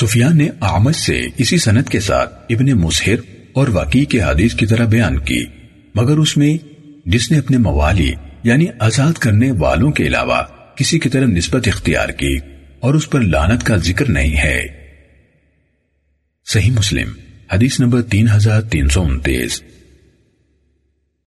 سفیان نے آمد سے اسی سنت کے ساتھ ابن مسحر اور واقعی کے حدیث کی طرح بیان کی، مگر اس میں جس نے اپنے موالی یعنی آزاد کرنے والوں کے علاوہ کسی کی طرح نسبت اختیار کی اور اس پر لانت کا ذکر نہیں ہے۔ صحیح مسلم، حدیث نمبر تین ہزار تین سو انتیس۔